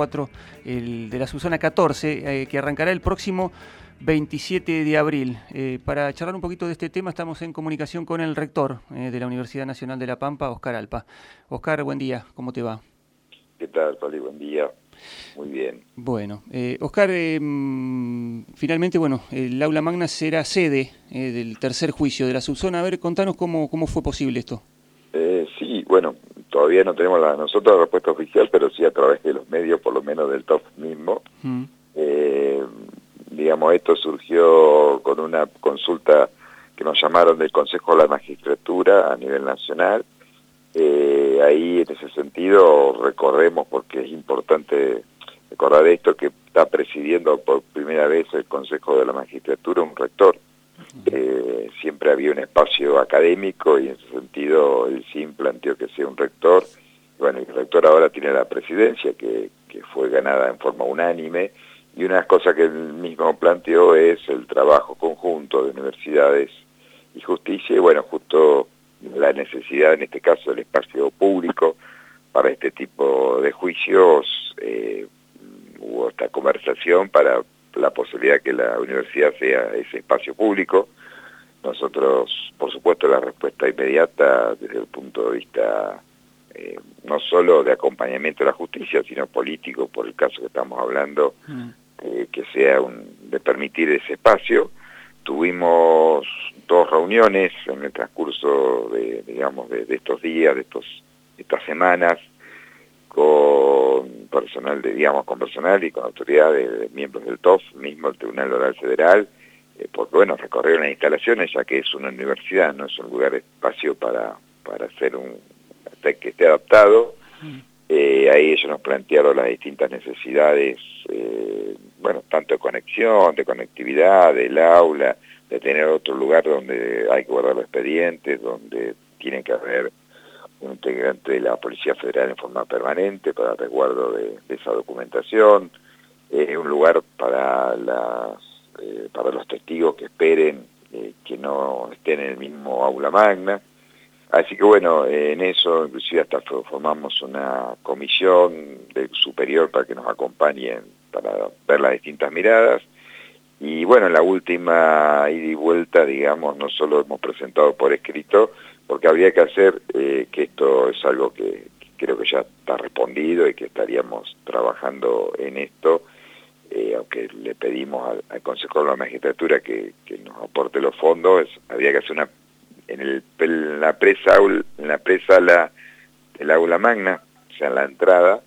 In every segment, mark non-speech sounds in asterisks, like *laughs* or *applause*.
4, el de la Susana 14, eh, que arrancará el próximo 27 de abril. Eh, para charlar un poquito de este tema estamos en comunicación con el rector eh, de la Universidad Nacional de La Pampa, Oscar Alpa. Oscar, buen día, ¿cómo te va? ¿Qué tal, Pali? Buen día. Muy bien. Bueno, Oscar, finalmente, bueno, el aula magna será sede del tercer juicio de la subzona. A ver, contanos cómo, cómo fue posible esto. Todavía no tenemos la, nosotros la respuesta oficial, pero sí a través de los medios, por lo menos del top mismo. Mm. Eh, digamos, esto surgió con una consulta que nos llamaron del Consejo de la Magistratura a nivel nacional. Eh, ahí, en ese sentido, recorremos, porque es importante recordar esto, que está presidiendo por primera vez el Consejo de la Magistratura un rector. Eh, siempre había un espacio académico y en ese sentido el CIM planteó que sea un rector. Bueno, el rector ahora tiene la presidencia que, fue ganada en forma unánime y una cosa que él mismo planteó es el trabajo conjunto de universidades y justicia y bueno, justo la necesidad en este caso del espacio público para este tipo de juicios, eh, hubo esta conversación para la posibilidad que la universidad sea ese espacio público. Nosotros, por supuesto, la respuesta inmediata desde el punto de vista eh, no solo de acompañamiento a la justicia, sino político, por el caso que estamos hablando, mm. eh, que sea un, de permitir ese espacio. Tuvimos dos reuniones en el transcurso de, digamos, de, estos días, de estos, estas semanas, con personal, de, digamos, con personal y con autoridades, de, miembros del TOF, mismo el Tribunal Oral Federal, eh, porque, bueno, recorrieron las instalaciones, ya que es una universidad, no es un lugar espacio para, para hacer un, que esté adaptado. Mm. Eh, ahí ellos nos plantearon las distintas necesidades, eh, bueno, tanto de conexión, de conectividad, del aula, de tener otro lugar donde hay que guardar los expedientes, donde tiene que haber un integrante de la Policía Federal en forma permanente para resguardo de, esa documentación, eh, un lugar para, las, eh, para los testigos que esperen eh, que no estén en el mismo aula magna. Así que bueno, en eso inclusive hasta formamos una comisión de superior para que nos acompañen para ver las distintas miradas. Y bueno, en la última ida y vuelta, digamos, no solo hemos presentado por escrito, porque habría que hacer eh, que esto es algo que, creo que ya está respondido y que estaríamos trabajando en esto, eh, aunque le pedimos al, Consejo de la Magistratura que, nos aporte los fondos, habría que hacer una en, el, en la presa en la presa la el aula magna, o sea, en la entrada,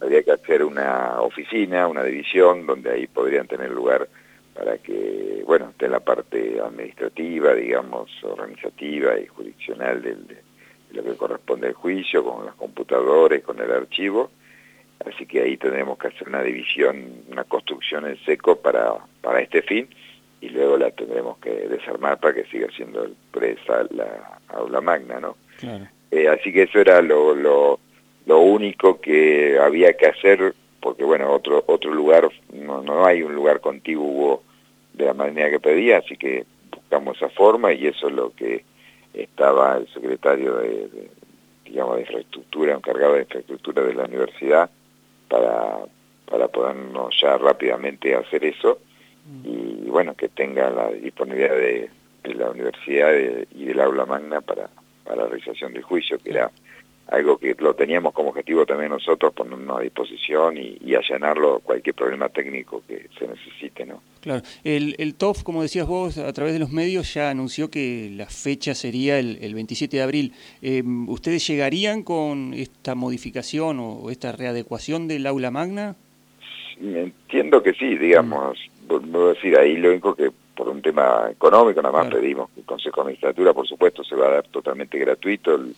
habría que hacer una oficina, una división donde ahí podrían tener lugar para que, bueno, esté la parte administrativa, digamos, organizativa y jurisdiccional de lo que corresponde al juicio, con los computadores, con el archivo, así que ahí tendremos que hacer una división, una construcción en seco para, para este fin, y luego la tendremos que desarmar para que siga siendo presa la aula magna, ¿no? Eh, así que eso era lo, lo, lo único que había que hacer porque bueno, otro otro lugar, no, no hay un lugar contiguo de la manera que pedía, así que buscamos esa forma y eso es lo que estaba el secretario de, digamos, de infraestructura, encargado de infraestructura de la universidad, para, para podernos ya rápidamente hacer eso mm. y bueno, que tenga la disponibilidad de, la universidad y del aula magna para, para la realización del juicio, que era algo que lo teníamos como objetivo también nosotros, ponernos a disposición y, allanarlo cualquier problema técnico que se necesite, ¿no? Claro, el, el TOF, como decías vos, a través de los medios ya anunció que la fecha sería el, el 27 de abril. Em, ¿Ustedes llegarían con esta modificación o esta readecuación del aula magna? entiendo que sí, digamos, mm. decir, ahí lo único que por un tema económico nada más pedimos que el Consejo de Administratura, por supuesto, se va a dar totalmente gratuito el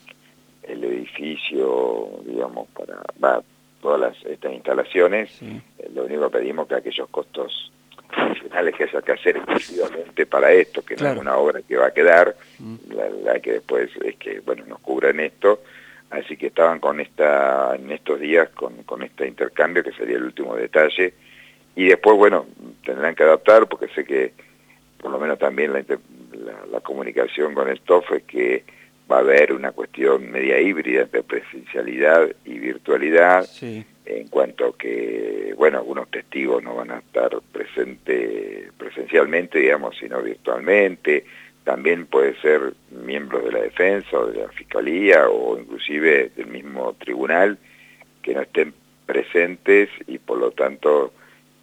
el edificio, digamos, para va, todas las, estas instalaciones, eh, lo único que pedimos que aquellos costos adicionales que haya que hacer exclusivamente para esto, que no es una obra que va a quedar, mm. la, que después es que, bueno, nos cubran esto, así que estaban con esta, en estos días con, con este intercambio, que sería el último detalle, y después, bueno, tendrán que adaptar, porque sé que por lo menos también la, la, comunicación con el TOF es que va a haber una cuestión media híbrida entre presencialidad y virtualidad. en cuanto que, bueno, algunos testigos no van a estar presentes presencialmente, digamos, sino virtualmente, también puede ser miembros de la defensa o de la fiscalía o inclusive del mismo tribunal que no estén presentes y por lo tanto,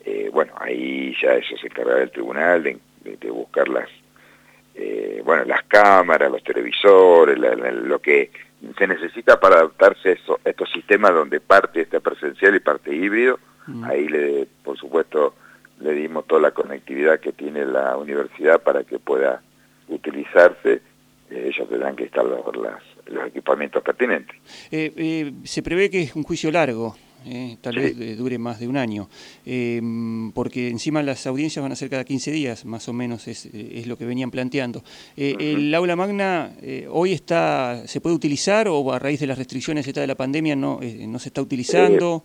eh, bueno, ahí ya eso se encargará del tribunal de, buscar las, eh, bueno, las cámaras, los televisores, lo que se necesita para adaptarse a, estos sistemas donde parte está presencial y parte híbrido. Mm. Ahí, le, por supuesto, le dimos toda la conectividad que tiene la universidad para que pueda utilizarse. Eh, ellos tendrán que instalar los equipamientos pertinentes. Eh, eh, se prevé que es un juicio largo. Tal vez dure más de un año, porque encima las audiencias van a ser cada 15 días, más o menos es, es lo que venían planteando. ¿El aula magna hoy está se puede utilizar o a raíz de las restricciones de la pandemia no, no se está utilizando?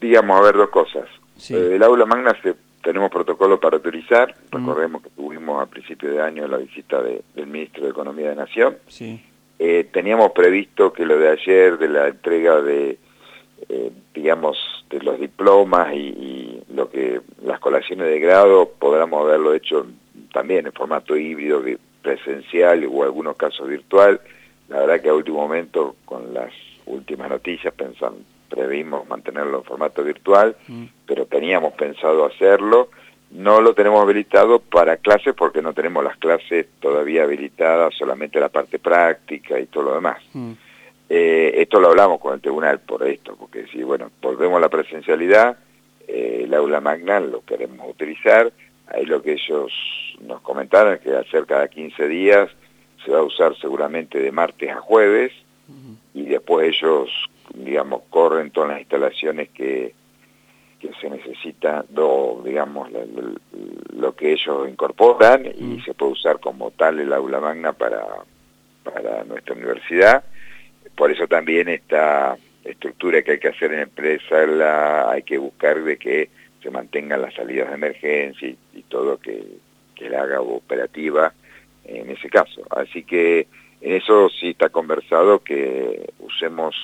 digamos, a ver, dos cosas. el aula magna se, tenemos protocolo para utilizar, recordemos que tuvimos a principio de año la visita del ministro de Economía de Nación. Sí. Eh, teníamos previsto que lo de ayer, de la entrega de, eh, digamos, de los diplomas y, lo que las colaciones de grado, podamos haberlo hecho también en formato híbrido, presencial o en algunos casos virtual. La verdad que a último momento, con las últimas noticias, pensando, previmos mantenerlo en formato virtual, mm. pero teníamos pensado hacerlo no lo tenemos habilitado para clases porque no tenemos las clases todavía habilitadas, solamente la parte práctica y todo lo demás. Mm. Eh, esto lo hablamos con el tribunal por esto, porque si, bueno, volvemos a la presencialidad, eh, el aula magna lo queremos utilizar, ahí lo que ellos nos comentaron es que hacer cada 15 días se va a usar seguramente de martes a jueves, y después ellos, digamos, corren todas las instalaciones que que se necesita, do, digamos, lo, que ellos incorporan y mm. se puede usar como tal el aula magna para, para nuestra universidad. Por eso también esta estructura que hay que hacer en empresa, la, hay que buscar de que se mantengan las salidas de emergencia y, todo que, que la haga operativa en ese caso. Así que en eso sí está conversado que usemos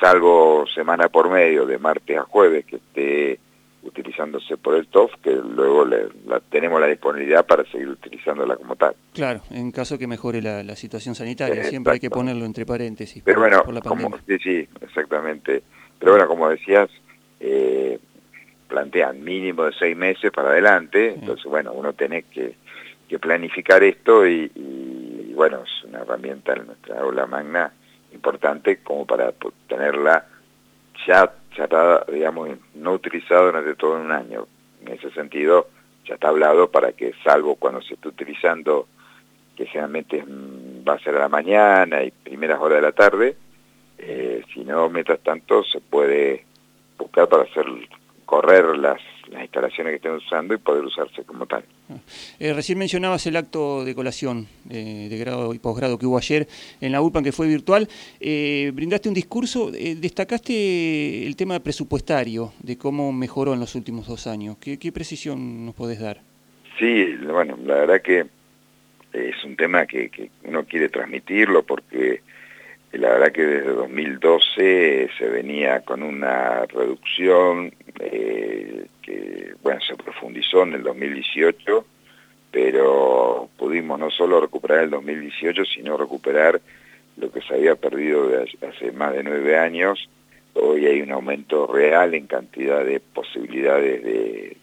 salvo semana por medio, de martes a jueves, que esté utilizándose por el TOF, que luego le, la, tenemos la disponibilidad para seguir utilizándola como tal. Claro, en caso que mejore la, situación sanitaria, siempre hay que ponerlo entre paréntesis. Pero bueno, como, sí, sí, exactamente. Pero bueno, como decías, eh, plantean mínimo de seis meses para adelante, entonces bueno, uno tiene que, que planificar esto y, y, bueno, es una herramienta en nuestra aula magna importante como para tenerla ya, digamos, no utilizada durante todo un año. En ese sentido, ya está hablado para que, salvo cuando se esté utilizando, que generalmente va a ser a la mañana y primeras horas de la tarde, eh, si no, mientras tanto, se puede buscar para hacer correr las, las instalaciones que estén usando y poder usarse como tal. Eh, recién mencionabas el acto de colación eh, de grado y posgrado que hubo ayer en la UPAN, que fue virtual. Eh, brindaste un discurso, destacaste el tema presupuestario, de cómo mejoró en los últimos dos años. ¿Qué, qué precisión nos podés dar? Sí, bueno, la verdad que es un tema que, que uno quiere transmitirlo porque la verdad que desde 2012 se venía con una reducción eh, que, bueno, se profundizó en el 2018, pero pudimos no solo recuperar el 2018, sino recuperar lo que se había perdido de hace más de nueve años. Hoy hay un aumento real en cantidad de posibilidades de,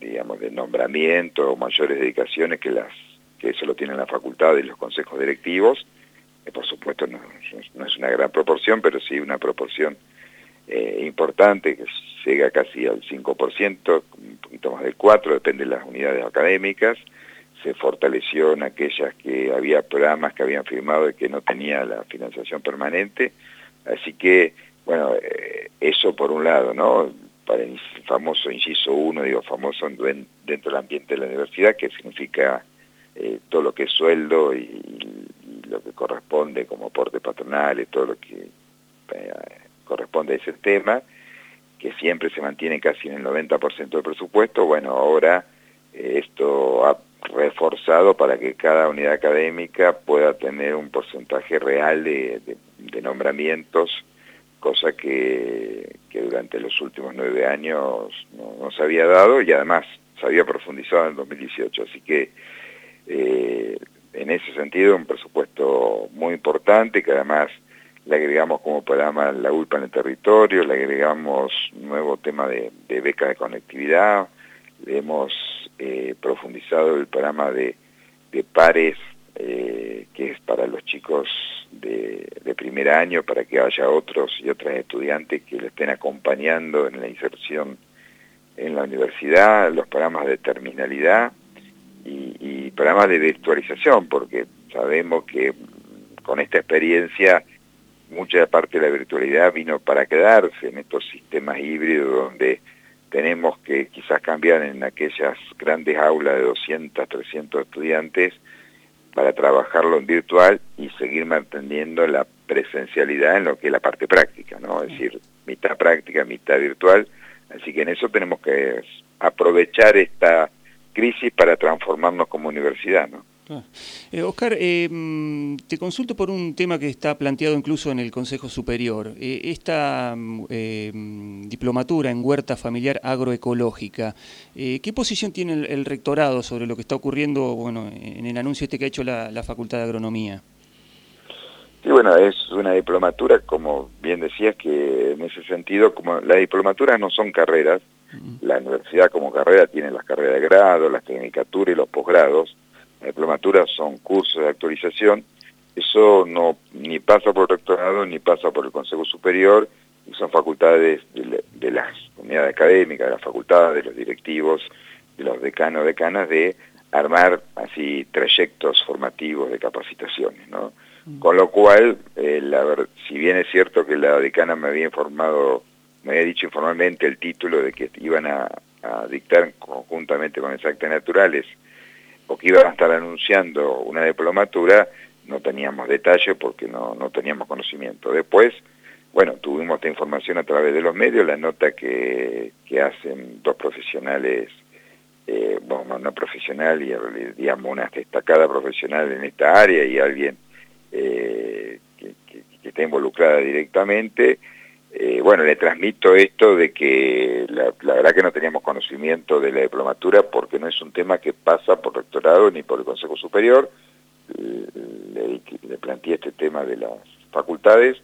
digamos, de nombramiento o mayores dedicaciones que las que eso lo tienen la facultad y los consejos directivos por supuesto no, es una gran proporción, pero sí una proporción eh, importante, que llega casi al 5%, un poquito más del 4%, depende de las unidades académicas, se fortaleció en aquellas que había programas que habían firmado y que no tenía la financiación permanente, así que, bueno, eh, eso por un lado, ¿no? Para el famoso inciso 1, digo, famoso dentro del ambiente de la universidad, que significa eh, todo lo que es sueldo y, lo que corresponde como aporte patronal y todo lo que eh, corresponde a ese tema, que siempre se mantiene casi en el 90% del presupuesto, bueno, ahora eh, esto ha reforzado para que cada unidad académica pueda tener un porcentaje real de, nombramientos cosa que, durante los últimos nueve años no, se había dado y además se había profundizado en 2018. Así que eh, en ese sentido un presupuesto muy importante que además le agregamos como programa la ULPA en el territorio, le agregamos nuevo tema de, de beca de conectividad, le hemos eh, profundizado el programa de, pares eh, que es para los chicos de, primer año, para que haya otros y otras estudiantes que le estén acompañando en la inserción en la universidad, los programas de terminalidad y, y programas de virtualización, porque sabemos que con esta experiencia mucha parte de la virtualidad vino para quedarse en estos sistemas híbridos donde tenemos que quizás cambiar en aquellas grandes aulas de 200, 300 estudiantes para trabajarlo en virtual y seguir manteniendo la presencialidad en lo que es la parte práctica, ¿no? Es decir, mitad práctica, mitad virtual. Así que en eso tenemos que aprovechar esta crisis para transformarnos como universidad, ¿no? Eh, Oscar, eh, mm, te consulto por un tema que está planteado incluso en el Consejo Superior. Eh, esta mm, mm, diplomatura en huerta familiar agroecológica, ¿qué posición tiene el, rectorado sobre lo que está ocurriendo bueno, en el anuncio este que ha hecho la, Facultad de Agronomía? Sí, bueno, es una diplomatura, como bien decías, que en ese sentido, como las diplomaturas no son carreras, la universidad como carrera tiene las carreras de grado, las tecnicaturas y los posgrados, la diplomatura son cursos de actualización, eso no ni pasa por el rectorado ni pasa por el Consejo Superior, y son facultades de, las unidades académicas, de las facultades, de los directivos, de los decanos, decanas, de armar así trayectos formativos de capacitaciones, ¿no? Mm. Con lo cual, eh, la, si bien es cierto que la decana me había informado, me había dicho informalmente el título de que iban a, dictar conjuntamente con Exactas Naturales o que iban a estar anunciando una diplomatura, no teníamos detalle porque no, no teníamos conocimiento. Después, bueno, tuvimos esta información a través de los medios, la nota que, que hacen dos profesionales, eh, bueno, una profesional y digamos una destacada profesional en esta área y alguien eh, que, que está involucrada directamente, eh, bueno, le transmito esto de que la, verdad que no teníamos conocimiento de la diplomatura porque no es un tema que pasa por rectorado ni por el Consejo Superior. Le, planteé este tema de las facultades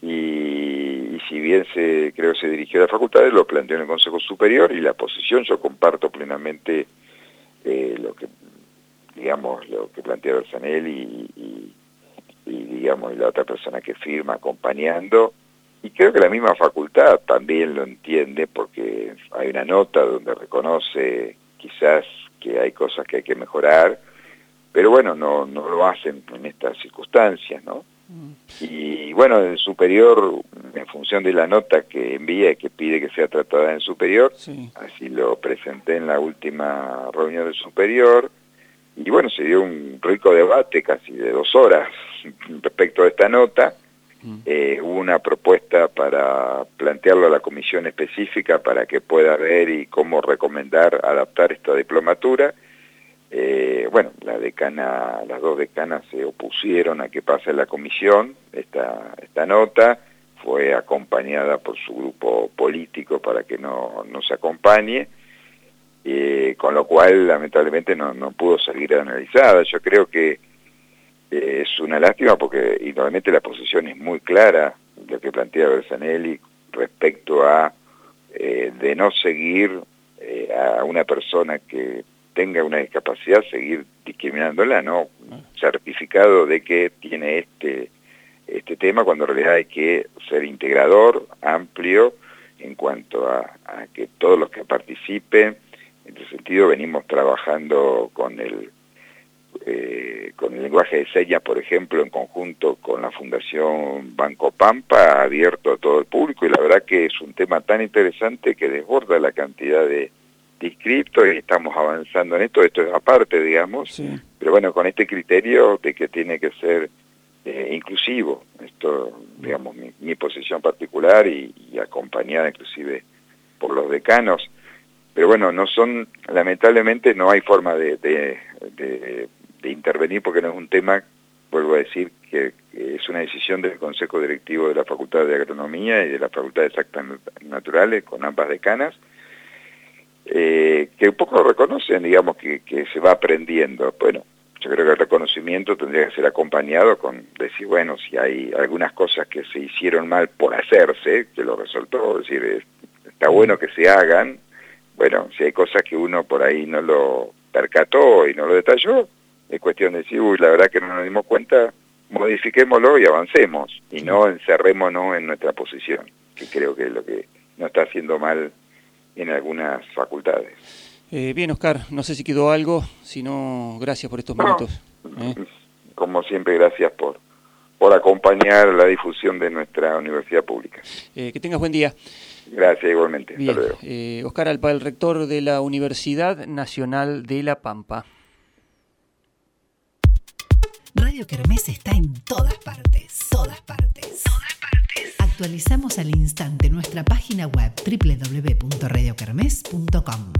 y, si bien se creo se dirigió a las facultades, lo planteó en el Consejo Superior y la posición yo comparto plenamente eh, lo que digamos lo que plantea Bersanel y, y, y digamos la otra persona que firma acompañando y creo que la misma facultad también lo entiende porque hay una nota donde reconoce quizás que hay cosas que hay que mejorar, pero bueno, no, no lo hacen en estas circunstancias, ¿no? Mm. Y bueno, el superior, en función de la nota que envía y que pide que sea tratada en superior, así lo presenté en la última reunión del superior, y bueno, se dio un rico debate casi de dos horas *laughs* respecto a esta nota, eh, una propuesta para plantearlo a la comisión específica para que pueda ver y cómo recomendar adaptar esta diplomatura. Eh, bueno, la decana, las dos decanas se opusieron a que pase la comisión esta, esta nota, fue acompañada por su grupo político para que no, no se acompañe, eh, con lo cual lamentablemente no, no pudo salir analizada. Yo creo que es una lástima porque igualmente la posición es muy clara, lo que plantea Bersanelli respecto a eh, de no seguir eh, a una persona que tenga una discapacidad, seguir discriminándola, ¿no? Certificado de que tiene este, este tema, cuando en realidad hay que ser integrador, amplio, en cuanto a, a que todos los que participen, en ese sentido venimos trabajando con el eh, con el lenguaje de señas, por ejemplo, en conjunto con la Fundación Banco Pampa, abierto a todo el público, y la verdad que es un tema tan interesante que desborda la cantidad de, inscriptos y estamos avanzando en esto, esto es aparte, digamos, pero bueno, con este criterio de que tiene que ser eh, inclusivo, esto, digamos, mi, posición particular y, acompañada inclusive por los decanos, pero bueno, no son, lamentablemente no hay forma de de intervenir porque no es un tema, vuelvo a decir, que, es una decisión del Consejo Directivo de la Facultad de Agronomía y de la Facultad de Exactas Naturales, con ambas decanas, eh, que un poco reconocen, digamos, que, que se va aprendiendo. Bueno, yo creo que el reconocimiento tendría que ser acompañado con decir, bueno, si hay algunas cosas que se hicieron mal por hacerse, que lo resaltó, es decir, está bueno que se hagan, bueno, si hay cosas que uno por ahí no lo percató y no lo detalló, es cuestión de decir, uy, la verdad que no nos dimos cuenta, modifiquémoslo y avancemos, y no encerrémonos en nuestra posición, que creo que es lo que nos está haciendo mal en algunas facultades. Eh, bien, Oscar, no sé si quedó algo, si no, gracias por estos minutos. ¿eh? Como siempre, gracias por, por acompañar la difusión de nuestra universidad pública. Eh, que tengas buen día. Gracias, igualmente. Bien. Eh, Oscar Alpa, el rector de la Universidad Nacional de La Pampa. Radio Kermés está en todas partes, todas partes, todas partes. Actualizamos al instante nuestra página web www.radiokermés.com.